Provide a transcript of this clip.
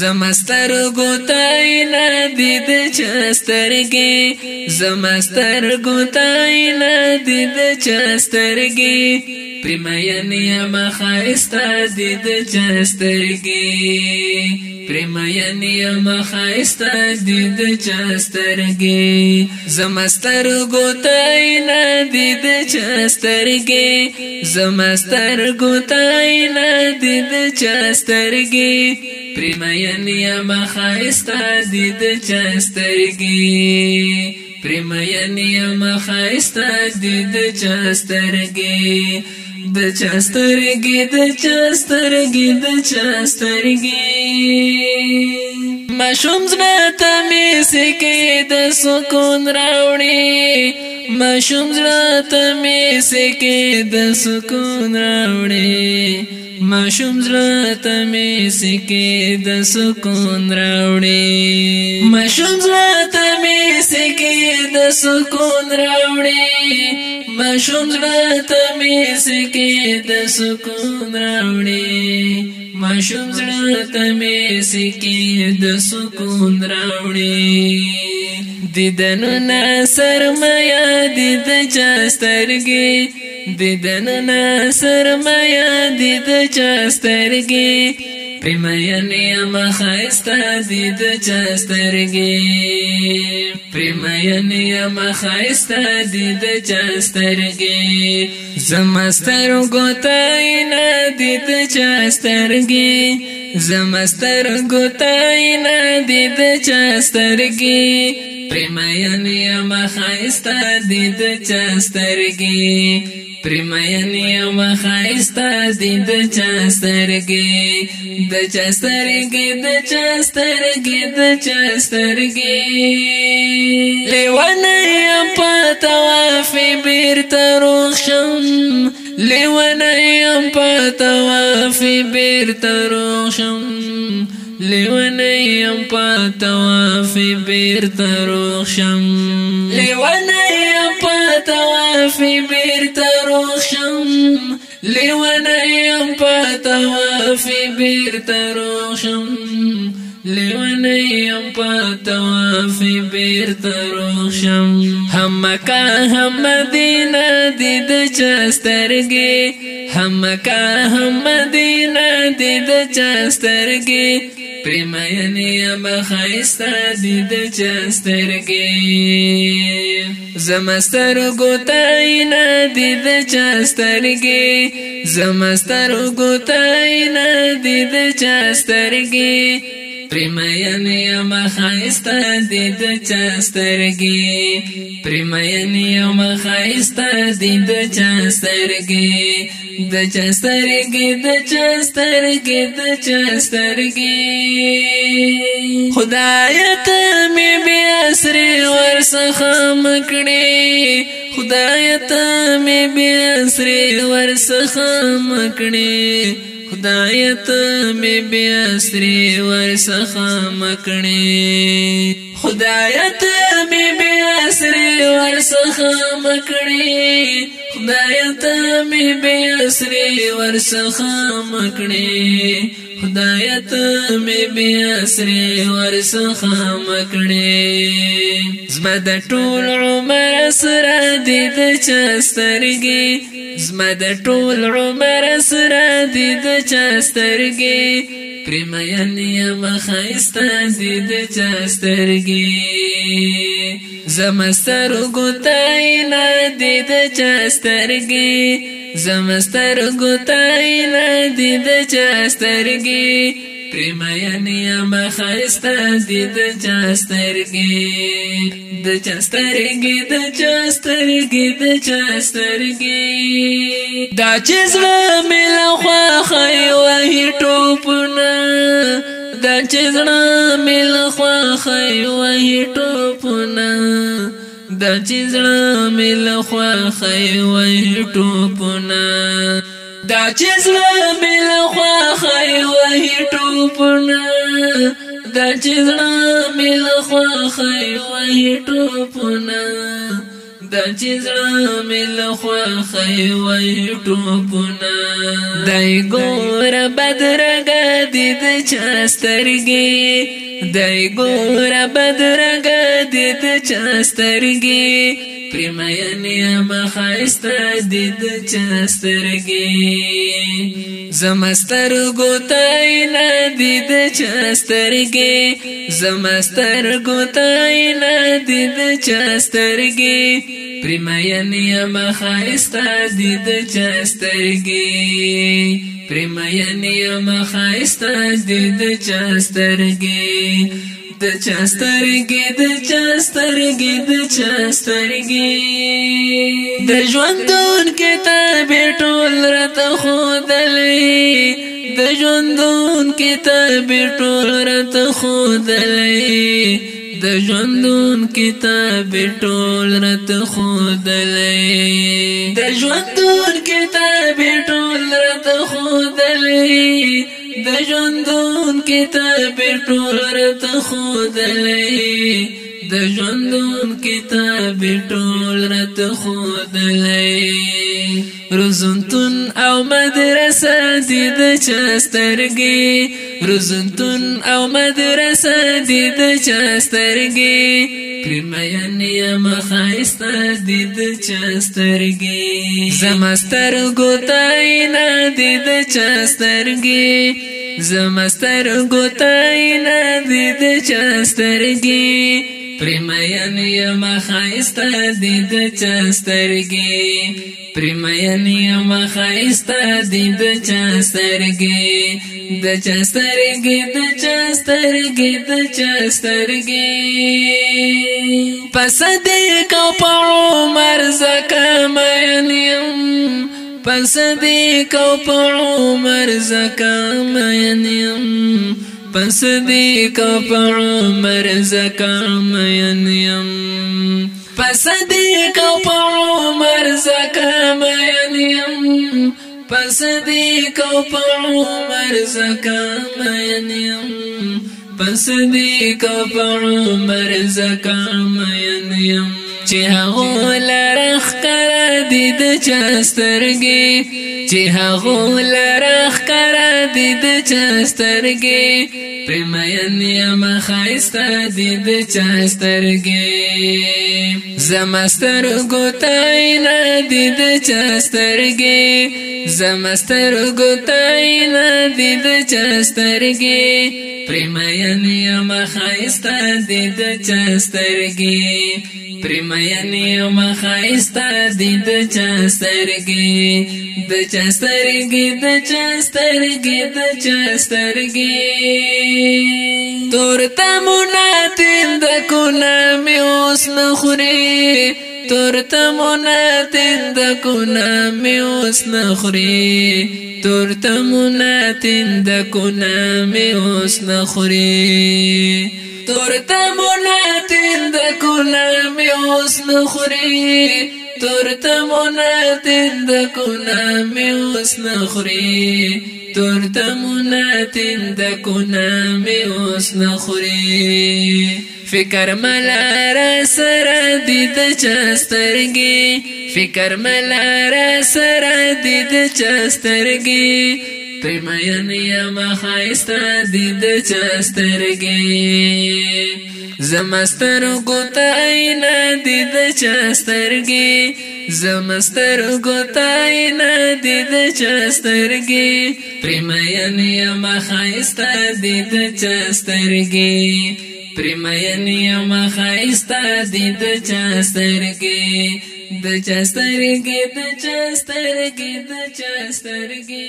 زمستر ګوتای نه دید چسترګي زمستر ګوتای نه دید چسترګي پریمین یم خایستا دید چسترگی پریمین یم خایستا دید چسترگی زمستر گوتای ندید چسترگی زمستر گوتای ندید چسترگی پریمین یم خایستا دید چسترگی پریمین یم خایستا دید چسترگی د چسترګې د چسترګې د چسترګې مشوم زړه ته مې سکه د سکون راوړې مشوم زړه ته مې سکه د سکون راوړې مشوم زړه ته مې سکه د سکون راوړې مشوم زړه ته مې سکه د سکون راوړې مشوم زړه می سکه د سکون راوړي مشوم زړه می سکه د سکون راوړي دیدن نصر میا دید چاسترګي دیدن نصر میا دید چاسترګي پریمین یم خایستا دید چاسترگی پریمین یم خایستا دید چاسترگی زمستر گوتای نا دید چاسترگی زمستر گوتای نا دید چاسترگی پریمین یم خایستا دید چاسترگی پرمینی و خایستا دی د چاسترگی د چاسترگی د چاسترگی د چاسترگی لیوانی پا توافی بیر تروخشم لیوانی پا توافی بیر تروخشم لیونی ام پا توافی بیر تروخ شم لیونی ام پا توافی بیر تروخ شم لیونی ام پا توافی بیر تروخ شم لیونی ام پا توافی بیر تروخ شم هم مکا هم مدینه دید چسترگی هم مکا هم مدینه دید چسترگی پریمینی بخیستا دید چسترگی زمسترگو تاینا دید چسترگی زمسترگو تاینا دید چسترگی پریمینی مخایستا دید چسترگی پریمینی مخایستا دید چسترگی د چسترګې د چسترګې د چسترګې خدای ته مې بیا سر ورڅخه مکړې خدای ته مې بیا سر ورڅخه مکړې خدای ته مې بیا سر ورڅخه مکړې خدای ته مې ور څخه مکړې خدای ته می به اسرې ور څخه مکړې خدای ته می به اسرې ور څخه مکړې زما د ټول عمر سره دې د چسترګي زما د ټول عمر سره د چسترګي پرمین یم خایسته د چسترګي زم سترګو تای نه دې د چسترګي زم سترګو تای نه دې د چسترګي پریم یعنی ما خاسته دې د چسترګي د چسترګي د چسترګي د چسترګي دا چې زړه مل خو خي وه ټوپنه لکه چې زړه مل خوخی وهي ټوپونه د چې زړه مل خوخی وهي ټوپونه دا چې زړه مل خوخی وهي ټوپونه دا چې زړه مل خوخی وهي ټوپونه د چیزړه مل خو خی وای ټوپنا دای ګور بدرګه د چاسترګي دی ګور بدرګ دې د چاسترګي پرمینه مخایسته دې د چاسترګي زمستر ګوتای نه دې د چاسترګي زمستر ګوتای نه دې د چاسترګي پریمین یم خایستا دید چاسترگی پریمین یم خایستا دید چاسترگی د چاسترګې د چاسترګې د چاسترګې د ژوندون کتاب ټول راته خودلې د ژوندون کتاب ټول رات خودلې د ژوندون کتاب ټول رت خودلې د ژوندون کتاب ټول رت خودلې د ژوندون کتاب ټول رت خودلې د ژوندون کتاب ټول رات خود لای روزنتون او مدرسه دې د چسترګي روزنتون او مدرسه دې د چسترګي کرمین یم خایسته دې د چسترګي زمستر ګوتای نه دې د چسترګي زمستر ګوتای نه دې د چسترګي پرمین یم خایستا دید چسترگی پرمین یم خایستا دید چسترگی د چسترگی د چسترگی د چسترگی پس دې کو په عمر زکم یم پس دې کو په عمر زکم یم پس دی کا پر عمر زکام ینیم پس دی کا پر عمر زکام ینیم پس دی کا پر عمر زکام ینیم پس دی کا پر عمر زکام ینیم چې هغه لرخ کړه د چسترګي چې هغه لرخ کرا دي د چسترګي پرمین یم خایستا دي د چسترګي زمستر ګوتای نه دي د چسترګي زمستر ګوتای نه دي د چسترګي پرمین یم خایستا دي د چسترګي پرمینې مخایستا دې د چا سترګې د چا سترګې د چا سترګې د چا سترګې تور تمونه تند کو نام اوس نخوري تور تمونه تند کو نام اوس نخوري تور تمونه تند کو نام اوس نخوري تورته موناتین د کونم اوس نخوري تورته موناتین د کونم اوس نخوري تورته موناتین د کونم اوس نخوري فکر ملار سره دید چسترګي فکر ملار سره دید چسترګي پریمین یم خایستا دید چسترگی زمستر گوتا اینا دید چسترگی زمستر گوتا اینا دید چسترگی پریمین یم خایستا دید چسترگی پریمین یم خایستا دید چسترگی د چاسترګې د چاسترګې د چاسترګې